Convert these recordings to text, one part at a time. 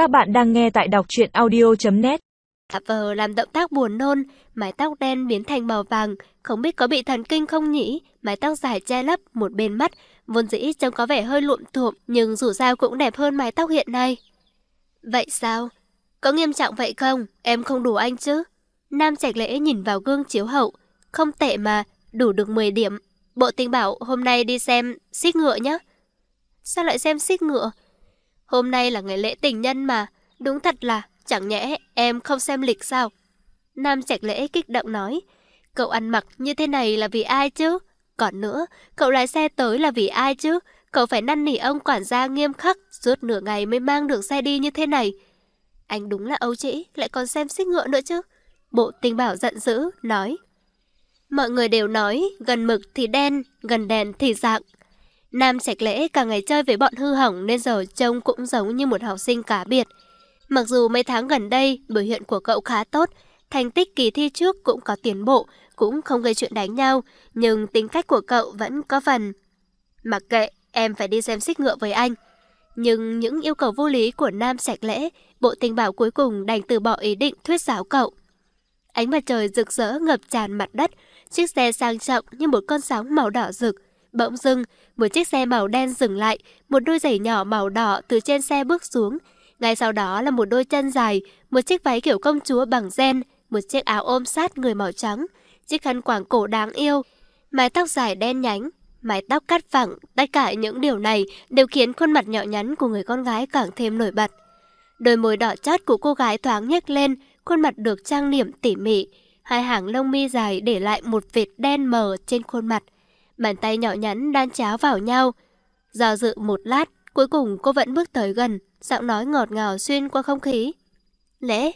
Các bạn đang nghe tại đọc truyện audio.net Vờ làm động tác buồn nôn, mái tóc đen biến thành màu vàng, không biết có bị thần kinh không nhỉ? Mái tóc dài che lấp một bên mắt, vốn dĩ trông có vẻ hơi lụm thuộm, nhưng dù sao cũng đẹp hơn mái tóc hiện nay. Vậy sao? Có nghiêm trọng vậy không? Em không đủ anh chứ? Nam Trạch Lễ nhìn vào gương chiếu hậu. Không tệ mà, đủ được 10 điểm. Bộ tình bảo hôm nay đi xem xích ngựa nhé. Sao lại xem xích ngựa? Hôm nay là ngày lễ tình nhân mà. Đúng thật là, chẳng nhẽ em không xem lịch sao? Nam Trạch Lễ kích động nói. Cậu ăn mặc như thế này là vì ai chứ? Còn nữa, cậu lái xe tới là vì ai chứ? Cậu phải năn nỉ ông quản gia nghiêm khắc, suốt nửa ngày mới mang được xe đi như thế này. Anh đúng là ấu trĩ, lại còn xem xích ngựa nữa chứ. Bộ tình bảo giận dữ, nói. Mọi người đều nói, gần mực thì đen, gần đèn thì dạng. Nam Trạch Lễ cả ngày chơi với bọn hư hỏng nên giờ trông cũng giống như một học sinh cá biệt. Mặc dù mấy tháng gần đây, biểu hiện của cậu khá tốt, thành tích kỳ thi trước cũng có tiến bộ, cũng không gây chuyện đánh nhau, nhưng tính cách của cậu vẫn có phần. Mặc kệ, em phải đi xem xích ngựa với anh. Nhưng những yêu cầu vô lý của Nam Sạch Lễ, bộ tình bảo cuối cùng đành từ bỏ ý định thuyết giáo cậu. Ánh mặt trời rực rỡ ngập tràn mặt đất, chiếc xe sang trọng như một con sóng màu đỏ rực. Bỗng dưng, một chiếc xe màu đen dừng lại, một đôi giày nhỏ màu đỏ từ trên xe bước xuống. Ngay sau đó là một đôi chân dài, một chiếc váy kiểu công chúa bằng gen, một chiếc áo ôm sát người màu trắng, chiếc khăn quàng cổ đáng yêu, mái tóc dài đen nhánh, mái tóc cắt phẳng, tất cả những điều này đều khiến khuôn mặt nhỏ nhắn của người con gái càng thêm nổi bật. Đôi môi đỏ chót của cô gái thoáng nhếch lên, khuôn mặt được trang điểm tỉ mỉ, hai hàng lông mi dài để lại một vệt đen mờ trên khuôn mặt. Bàn tay nhỏ nhắn đan cháo vào nhau. Do dự một lát, cuối cùng cô vẫn bước tới gần, giọng nói ngọt ngào xuyên qua không khí. Lễ,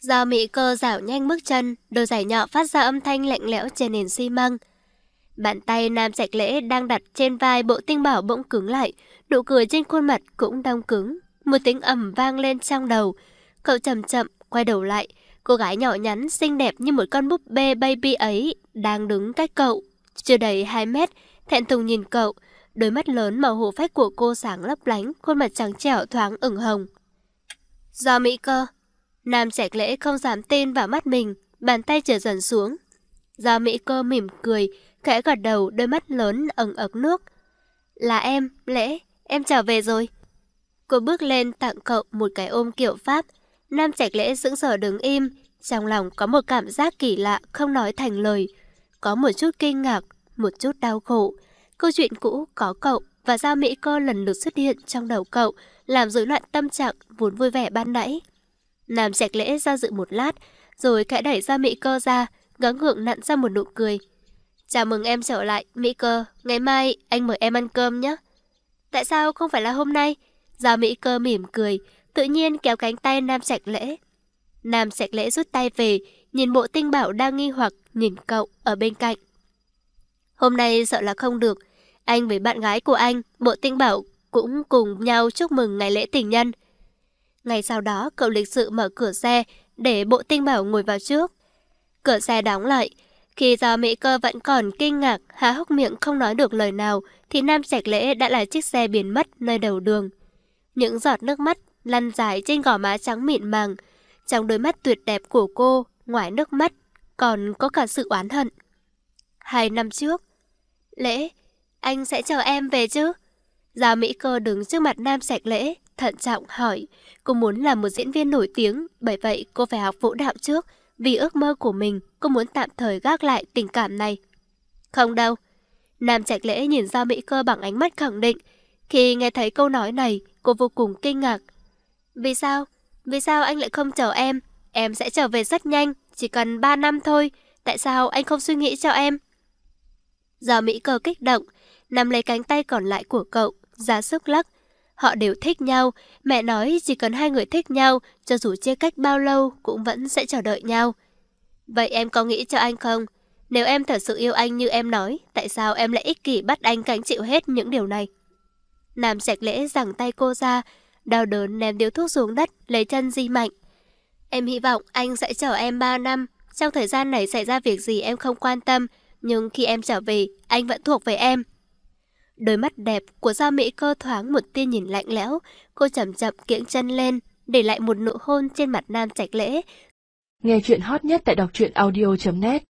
Do mỹ cơ dạo nhanh bước chân, đôi giày nhỏ phát ra âm thanh lạnh lẽo trên nền xi măng. Bàn tay nam sạch lễ đang đặt trên vai bộ tinh bảo bỗng cứng lại, nụ cười trên khuôn mặt cũng đông cứng. Một tiếng ầm vang lên trong đầu. Cậu chậm chậm quay đầu lại, cô gái nhỏ nhắn xinh đẹp như một con búp bê baby ấy đang đứng cách cậu, chưa đầy 2 mét, thẹn thùng nhìn cậu. Đôi mắt lớn màu hồ phách của cô sáng lấp lánh, khuôn mặt trắng trẻo thoáng ửng hồng. Do mỹ cơ, Nam trẻ Lễ không dám tin vào mắt mình, bàn tay trở dần xuống. Do Mỹ cơ mỉm cười, khẽ gật đầu đôi mắt lớn ẩn ực nước. Là em, Lễ, em trở về rồi. Cô bước lên tặng cậu một cái ôm kiểu Pháp. Nam Trạch Lễ sững sờ đứng im, trong lòng có một cảm giác kỳ lạ không nói thành lời. Có một chút kinh ngạc, một chút đau khổ. Câu chuyện cũ có cậu và Giao Mỹ Cơ lần lượt xuất hiện trong đầu cậu, làm rối loạn tâm trạng vốn vui vẻ ban nãy. Nam Trạch Lễ ra dự một lát, rồi khẽ đẩy Giao Mỹ Cơ ra, gắng gượng nặn ra một nụ cười. Chào mừng em trở lại, Mỹ Cơ. Ngày mai anh mời em ăn cơm nhé. Tại sao không phải là hôm nay? Giao Mỹ Cơ mỉm cười, tự nhiên kéo cánh tay Nam Trạch Lễ. Nam Trạch Lễ rút tay về, nhìn bộ tinh bảo đang nghi hoặc nhìn cậu ở bên cạnh. Hôm nay sợ là không được. Anh với bạn gái của anh, bộ tinh bảo cũng cùng nhau chúc mừng ngày lễ tình nhân. ngày sau đó, cậu lịch sự mở cửa xe để bộ tinh bảo ngồi vào trước. Cửa xe đóng lại. Khi do Mỹ cơ vẫn còn kinh ngạc, há hốc miệng không nói được lời nào, thì Nam Trạch Lễ đã là chiếc xe biến mất nơi đầu đường. Những giọt nước mắt lăn dài trên gò má trắng mịn màng. Trong đôi mắt tuyệt đẹp của cô, ngoài nước mắt, còn có cả sự oán hận. Hai năm trước, Lễ, anh sẽ chờ em về chứ? Giao Mỹ cơ đứng trước mặt Nam Sạch Lễ, thận trọng hỏi. Cô muốn làm một diễn viên nổi tiếng, bởi vậy cô phải học vũ đạo trước. Vì ước mơ của mình, cô muốn tạm thời gác lại tình cảm này. Không đâu. Nam Trạch Lễ nhìn Giao Mỹ Cơ bằng ánh mắt khẳng định. Khi nghe thấy câu nói này, cô vô cùng kinh ngạc. Vì sao? Vì sao anh lại không chờ em? Em sẽ trở về rất nhanh, chỉ cần 3 năm thôi. Tại sao anh không suy nghĩ cho em? giờ Mỹ cờ kích động, nắm lấy cánh tay còn lại của cậu, ra sức lắc. Họ đều thích nhau, mẹ nói chỉ cần hai người thích nhau, cho dù chia cách bao lâu cũng vẫn sẽ chờ đợi nhau. Vậy em có nghĩ cho anh không? Nếu em thật sự yêu anh như em nói, tại sao em lại ích kỷ bắt anh gánh chịu hết những điều này? Nam sạch lễ giằng tay cô ra, đau đớn ném điếu thuốc xuống đất, lấy chân di mạnh. Em hy vọng anh sẽ chờ em 3 năm. Trong thời gian này xảy ra việc gì em không quan tâm, nhưng khi em trở về, anh vẫn thuộc về em. Đôi mắt đẹp của Gia Mỹ cơ thoáng một tia nhìn lạnh lẽo. Cô chậm chậm kiễng chân lên, để lại một nụ hôn trên mặt nam trạch lễ. Nghe chuyện hot nhất tại đọc truyện audio.net